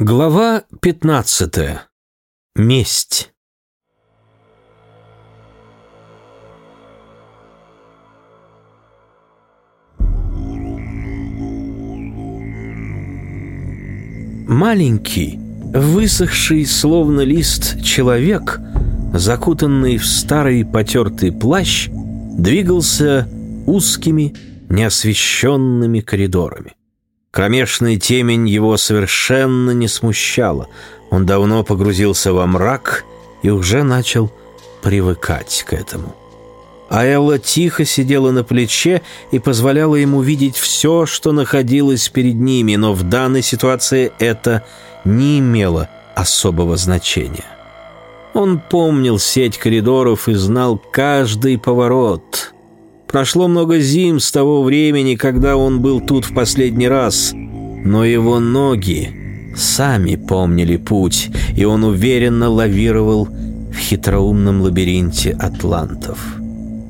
Глава 15. Месть. Маленький, высохший, словно лист, человек, закутанный в старый потертый плащ, двигался узкими, неосвещенными коридорами. Кромешная темень его совершенно не смущала. Он давно погрузился во мрак и уже начал привыкать к этому. А Элла тихо сидела на плече и позволяла ему видеть все, что находилось перед ними, но в данной ситуации это не имело особого значения. Он помнил сеть коридоров и знал каждый поворот. Прошло много зим с того времени, когда он был тут в последний раз, но его ноги сами помнили путь, и он уверенно лавировал в хитроумном лабиринте атлантов.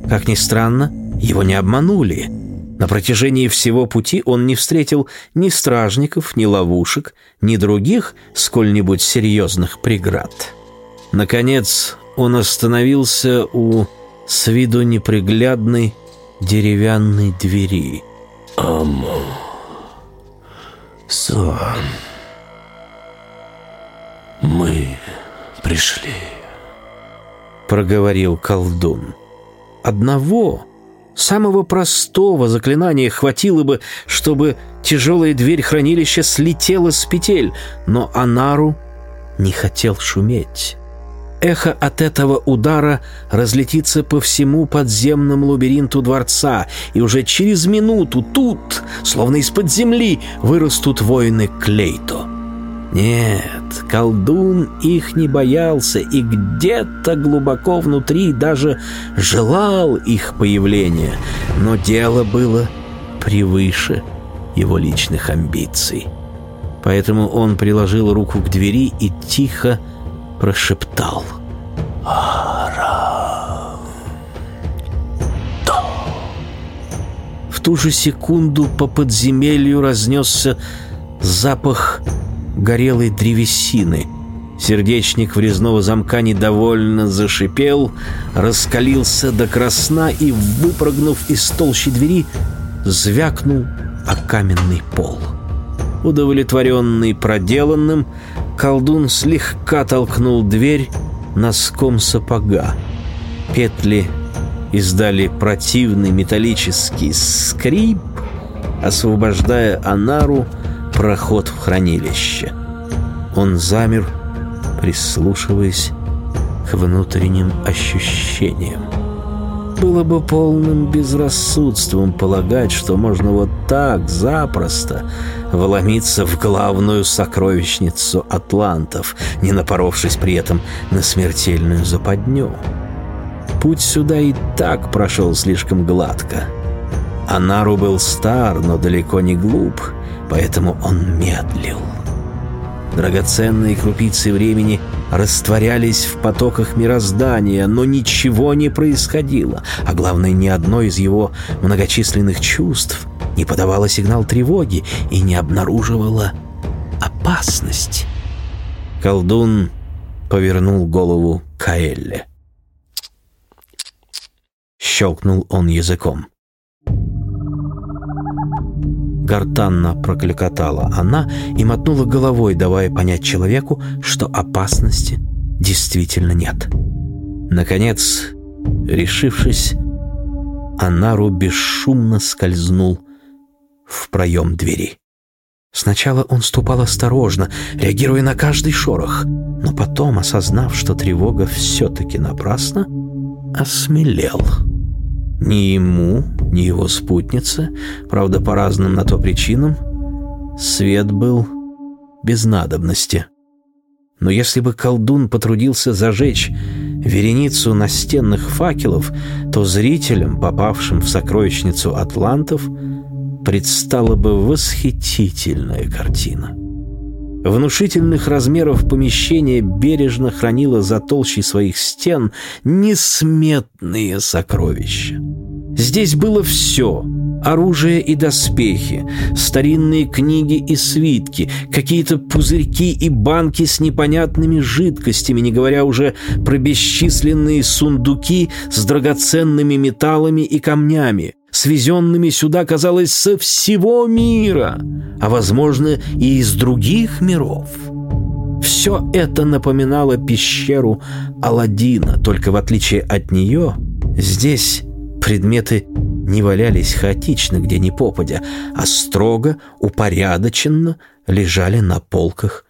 Как ни странно, его не обманули. На протяжении всего пути он не встретил ни стражников, ни ловушек, ни других сколь-нибудь серьезных преград. Наконец он остановился у с виду неприглядной деревянной двери. Амо. Сон. Мы пришли. Проговорил колдун. Одного, самого простого заклинания хватило бы, чтобы тяжелая дверь хранилища слетела с петель, но Анару не хотел шуметь. Эхо от этого удара разлетится по всему подземному лабиринту дворца, и уже через минуту тут, словно из-под земли, вырастут воины Клейто. Нет, колдун их не боялся и где-то глубоко внутри даже желал их появления, но дело было превыше его личных амбиций. Поэтому он приложил руку к двери и тихо прошептал. В ту же секунду по подземелью разнесся запах горелой древесины. Сердечник врезного замка недовольно зашипел, раскалился до красна и, выпрыгнув из толщи двери, звякнул о каменный пол. Удовлетворенный проделанным, колдун слегка толкнул дверь носком сапога. Петли издали противный металлический скрип, освобождая Анару проход в хранилище. Он замер, прислушиваясь к внутренним ощущениям. Было бы полным безрассудством полагать, что можно вот так запросто вломиться в главную сокровищницу атлантов, не напоровшись при этом на смертельную западню. Путь сюда и так прошел слишком гладко. Анару был стар, но далеко не глуп, поэтому он медлил. Драгоценные крупицы времени растворялись в потоках мироздания, но ничего не происходило, а главное, ни одно из его многочисленных чувств не подавало сигнал тревоги и не обнаруживало опасность. Колдун повернул голову к. Щелкнул он языком. Гортанно прокликотала она и мотнула головой, давая понять человеку, что опасности действительно нет. Наконец, решившись, Анару бесшумно скользнул в проем двери. Сначала он ступал осторожно, реагируя на каждый шорох, но потом, осознав, что тревога все-таки напрасна, осмелел. Ни ему, ни его спутнице, правда, по разным на то причинам, свет был без надобности. Но если бы колдун потрудился зажечь вереницу настенных факелов, то зрителям, попавшим в сокровищницу атлантов, предстала бы восхитительная картина. Внушительных размеров помещение бережно хранило за толщей своих стен несметные сокровища. Здесь было все оружие и доспехи, старинные книги и свитки, какие-то пузырьки и банки с непонятными жидкостями, не говоря уже про бесчисленные сундуки с драгоценными металлами и камнями, свезенными сюда, казалось, со всего мира, а, возможно, и из других миров. Все это напоминало пещеру Аладдина, только в отличие от нее, здесь предметы не валялись хаотично, где ни попадя, а строго, упорядоченно лежали на полках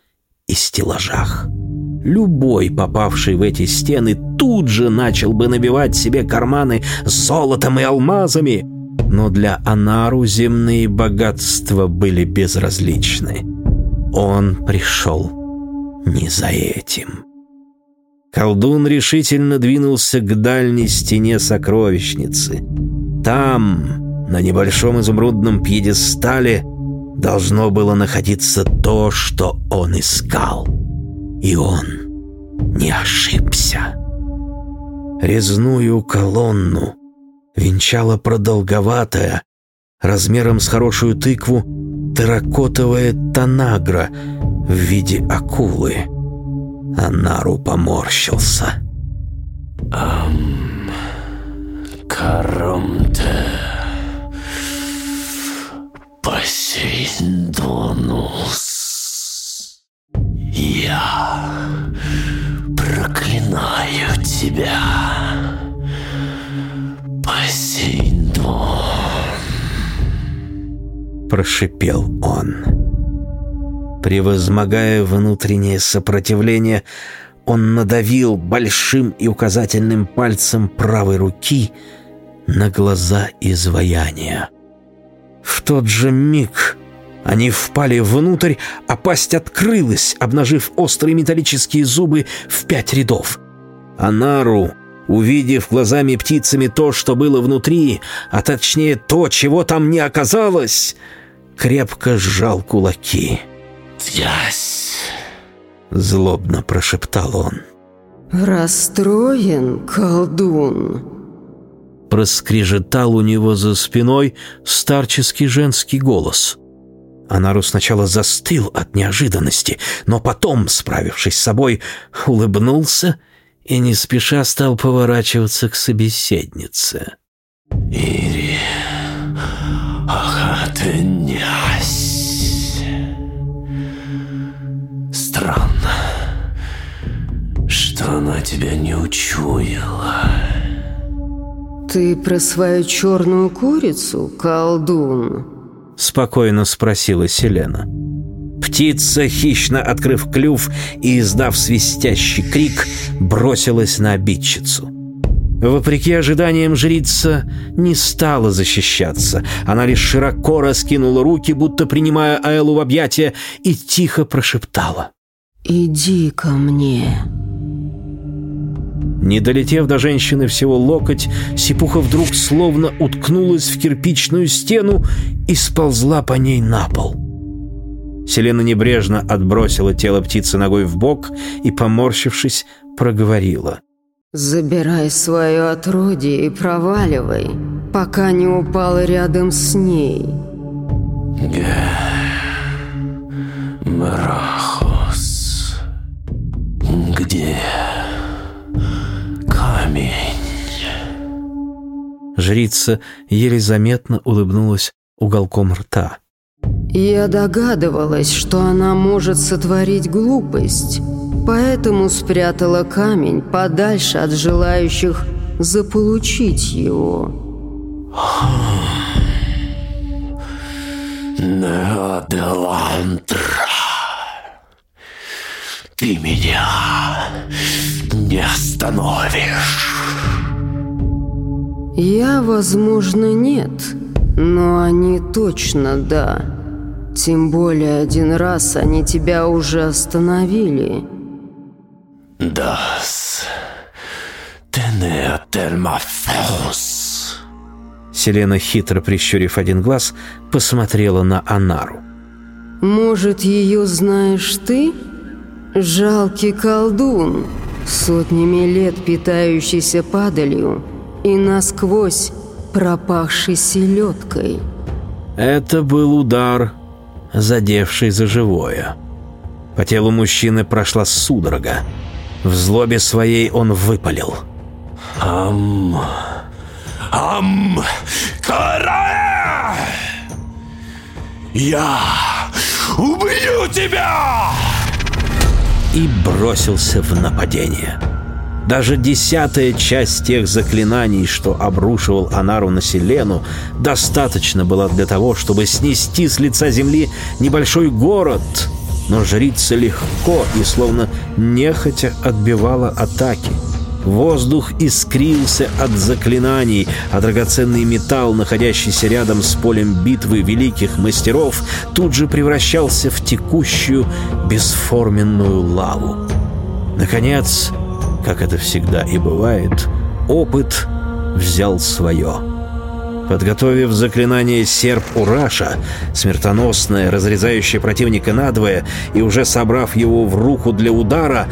и стеллажах. Любой, попавший в эти стены, тут же начал бы набивать себе карманы золотом и алмазами, но для Анару земные богатства были безразличны. Он пришел не за этим. Колдун решительно двинулся к дальней стене сокровищницы. Там, на небольшом изумрудном пьедестале, должно было находиться то, что он искал. И он не ошибся. Резную колонну венчала продолговатая, размером с хорошую тыкву, терракотовая танагра в виде акулы. Анару поморщился. Ам... Карамте... Посейдонус... Я проклинаю тебя, Посейдон. Прошипел он. Превозмогая внутреннее сопротивление, он надавил большим и указательным пальцем правой руки на глаза изваяния. В тот же миг они впали внутрь, а пасть открылась, обнажив острые металлические зубы в пять рядов. Анару, увидев глазами птицами то, что было внутри, а точнее то, чего там не оказалось, крепко сжал кулаки. «Ясь!» — злобно прошептал он. «Расстроен, колдун?» Проскрежетал у него за спиной старческий женский голос. Анару сначала застыл от неожиданности, но потом, справившись с собой, улыбнулся и не спеша стал поворачиваться к собеседнице. «Ири, ах, ты нясь!» Странно, что она тебя не учуяла. «Ты про свою черную курицу, колдун?» Спокойно спросила Селена. Птица, хищно открыв клюв и издав свистящий крик, бросилась на обидчицу. Вопреки ожиданиям жрица не стала защищаться. Она лишь широко раскинула руки, будто принимая Аэлу в объятия, и тихо прошептала. «Иди ко мне». Не долетев до женщины всего локоть, Сипуха вдруг словно уткнулась в кирпичную стену и сползла по ней на пол. Селена небрежно отбросила тело птицы ногой в бок и, поморщившись, проговорила. «Забирай свое отродье и проваливай, пока не упала рядом с ней». Мрахос. Жрица еле заметно улыбнулась уголком рта. «Я догадывалась, что она может сотворить глупость, поэтому спрятала камень подальше от желающих заполучить его». Неоделандра. Ты меня не остановишь. Я, возможно, нет, но они точно да. Тем более один раз они тебя уже остановили. Das Тенеотельмафеус. Селена, хитро прищурив один глаз, посмотрела на Анару. Может, ее знаешь ты? Жалкий колдун, сотнями лет питающийся падалью и насквозь пропахшей селедкой. Это был удар, задевший за живое. По телу мужчины прошла судорога. В злобе своей он выпалил. Ам... Ам... Карая! Я убью тебя! И бросился в нападение. Даже десятая часть тех заклинаний, что обрушивал Анару на Селену, достаточно была для того, чтобы снести с лица земли небольшой город. Но жрица легко и словно нехотя отбивала атаки. Воздух искрился от заклинаний, а драгоценный металл, находящийся рядом с полем битвы великих мастеров, тут же превращался в текущую бесформенную лаву. Наконец, как это всегда и бывает, опыт взял свое. Подготовив заклинание «Серп Ураша», смертоносное, разрезающее противника надвое, и уже собрав его в руку для удара,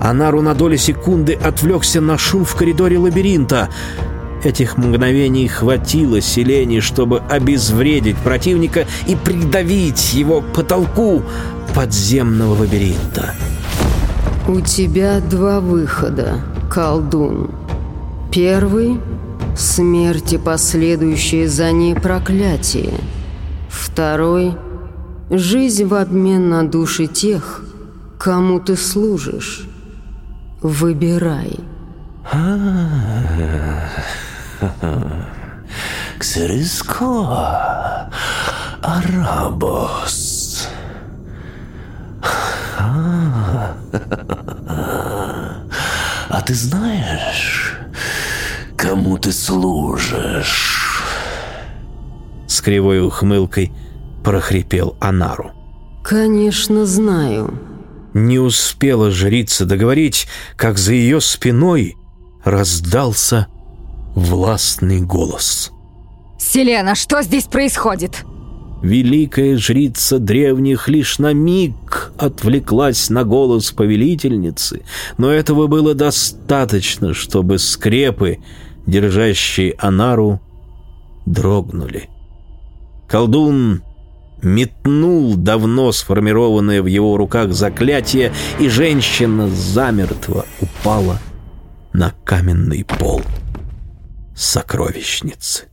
Анару на доли секунды отвлекся на шум в коридоре лабиринта. Этих мгновений хватило Селени, чтобы обезвредить противника и придавить его к потолку подземного лабиринта. У тебя два выхода, колдун. Первый — смерть и последующее за ней проклятие. Второй — жизнь в обмен на души тех, кому ты служишь. Выбирай. Ксериско Арабос. А ты знаешь, кому ты служишь? С кривой ухмылкой прохрипел Анару. Конечно, знаю. Не успела жрица договорить, как за ее спиной раздался властный голос. «Селена, что здесь происходит?» Великая жрица древних лишь на миг отвлеклась на голос повелительницы, но этого было достаточно, чтобы скрепы, держащие Анару, дрогнули. Колдун метнул давно сформированное в его руках заклятие, и женщина замертво упала на каменный пол сокровищницы.